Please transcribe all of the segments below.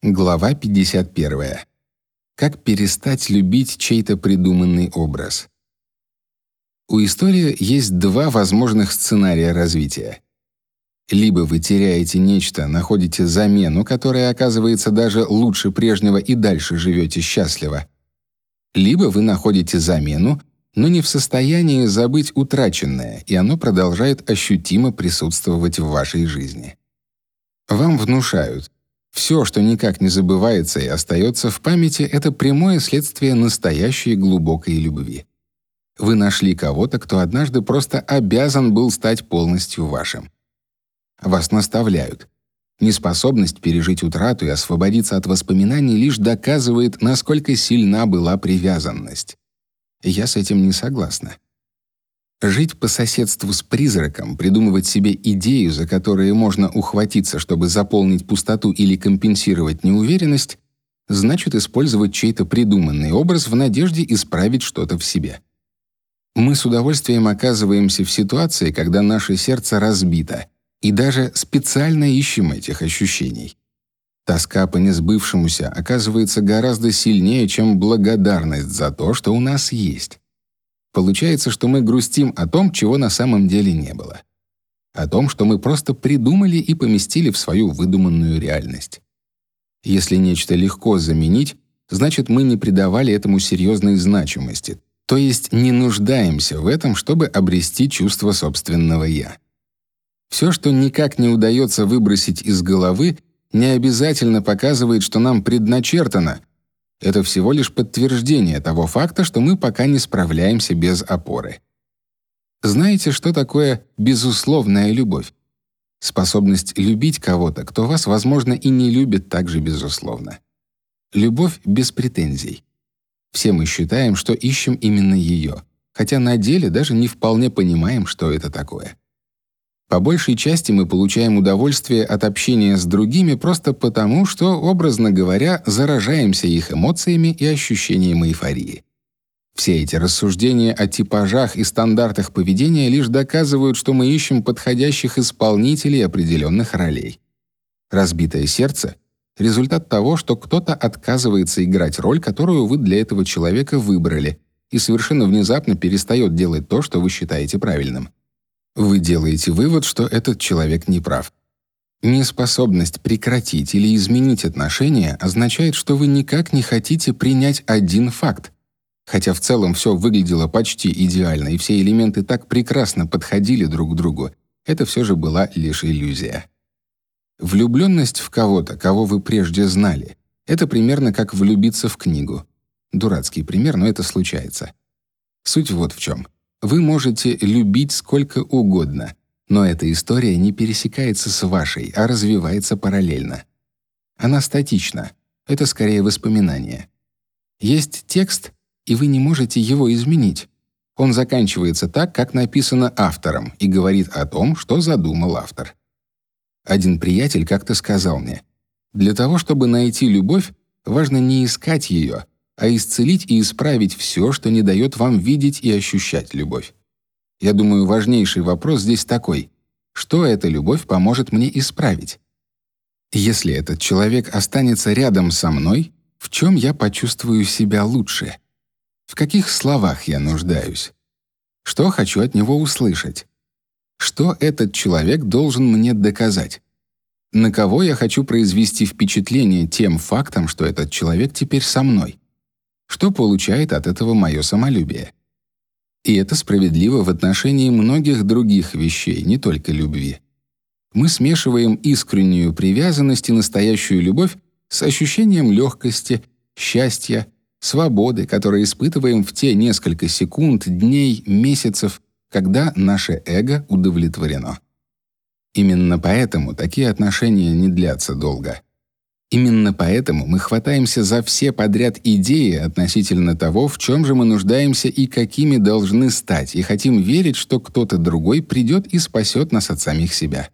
Глава 51. Как перестать любить чей-то придуманный образ. У истории есть два возможных сценария развития. Либо вы теряете нечто, находите замену, которая оказывается даже лучше прежнего и дальше живете счастливо. Либо вы находите замену, но не в состоянии забыть утраченное, и оно продолжает ощутимо присутствовать в вашей жизни. Вам внушают: все, что никак не забывается и остается в памяти, это прямое следствие настоящей глубокой любви. Вы нашли кого-то, кто однажды просто обязан был стать полностью вашим. Вас наставляют. Неспособность пережить утрату и освободиться от воспоминаний лишь доказывает, насколько сильна была привязанность. Я с этим не согласна. Жить по соседству с призраком, придумывать себе идею, за которую можно ухватиться, чтобы заполнить пустоту или компенсировать неуверенность, значит использовать чей-то придуманный образ в надежде исправить что-то в себе. Мы с удовольствием оказываемся в ситуации, когда наше сердце разбито, и даже специально ищем этих ощущений. Тоска по несбывшемуся оказывается гораздо сильнее, чем благодарность за то, что у нас есть. Получается, что мы грустим о том, чего на самом деле не было. О том, что мы просто придумали и поместили в свою выдуманную реальность. Если нечто легко заменить, значит, мы не придавали этому серьезной значимости, то есть не нуждаемся в этом, чтобы обрести чувство собственного «я». Все, что никак не удается выбросить из головы, не обязательно показывает, что нам предначертано, это всего лишь подтверждение того факта, что мы пока не справляемся без опоры. Знаете, что такое безусловная любовь? Способность любить кого-то, кто вас, возможно, и не любит так же безусловно. Любовь без претензий. Все мы считаем, что ищем именно ее, хотя на деле даже не вполне понимаем, что это такое. По большей части мы получаем удовольствие от общения с другими просто потому, что, образно говоря, заражаемся их эмоциями и ощущением эйфории. Все эти рассуждения о типажах и стандартах поведения лишь доказывают, что мы ищем подходящих исполнителей определенных ролей. Разбитое сердце — результат того, что кто-то отказывается играть роль, которую вы для этого человека выбрали, и совершенно внезапно перестает делать то, что вы считаете правильным. Вы делаете вывод, что этот человек не прав. Неспособность прекратить или изменить отношения означает, что вы никак не хотите принять один факт. Хотя в целом все выглядело почти идеально и все элементы так прекрасно подходили друг к другу, это все же была лишь иллюзия. Влюбленность в кого-то, кого вы прежде знали, это примерно как влюбиться в книгу. Дурацкий пример, но это случается. Суть вот в чем. Вы можете любить сколько угодно, но эта история не пересекается с вашей, а развивается параллельно. Она статична. Это скорее воспоминание. Есть текст, и вы не можете его изменить. Он заканчивается так, как написано автором, и говорит о том, что задумал автор. Один приятель как-то сказал мне: "Для того, чтобы найти любовь, важно не искать ее, а исцелить и исправить все, что не дает вам видеть и ощущать любовь. Я думаю, важнейший вопрос здесь такой: что эта любовь поможет мне исправить? Если этот человек останется рядом со мной, в чем я почувствую себя лучше? В каких словах я нуждаюсь? Что хочу от него услышать? Что этот человек должен мне доказать? На кого я хочу произвести впечатление тем фактом, что этот человек теперь со мной? Что получает от этого мое самолюбие. И это справедливо в отношении многих других вещей, не только любви. Мы смешиваем искреннюю привязанность и настоящую любовь с ощущением легкости, счастья, свободы, которые испытываем в те несколько секунд, дней, месяцев, когда наше эго удовлетворено. Именно поэтому такие отношения не длятся долго. Именно поэтому мы хватаемся за все подряд идеи относительно того, в чем же мы нуждаемся и какими должны стать, и хотим верить, что кто-то другой придет и спасет нас от самих себя.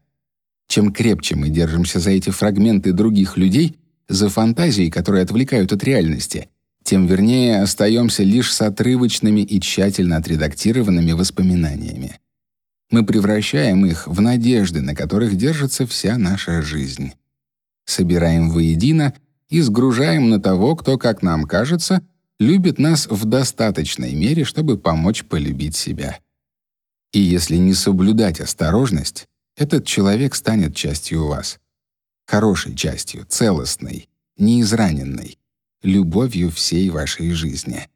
Чем крепче мы держимся за эти фрагменты других людей, за фантазии, которые отвлекают от реальности, тем вернее остаемся лишь с отрывочными и тщательно отредактированными воспоминаниями. Мы превращаем их в надежды, на которых держится вся наша жизнь собираем воедино и сгружаем на того, кто, как нам кажется, любит нас в достаточной мере, чтобы помочь полюбить себя. И если не соблюдать осторожность, этот человек станет частью вас. Хорошей частью, целостной, неизраненной, любовью всей вашей жизни.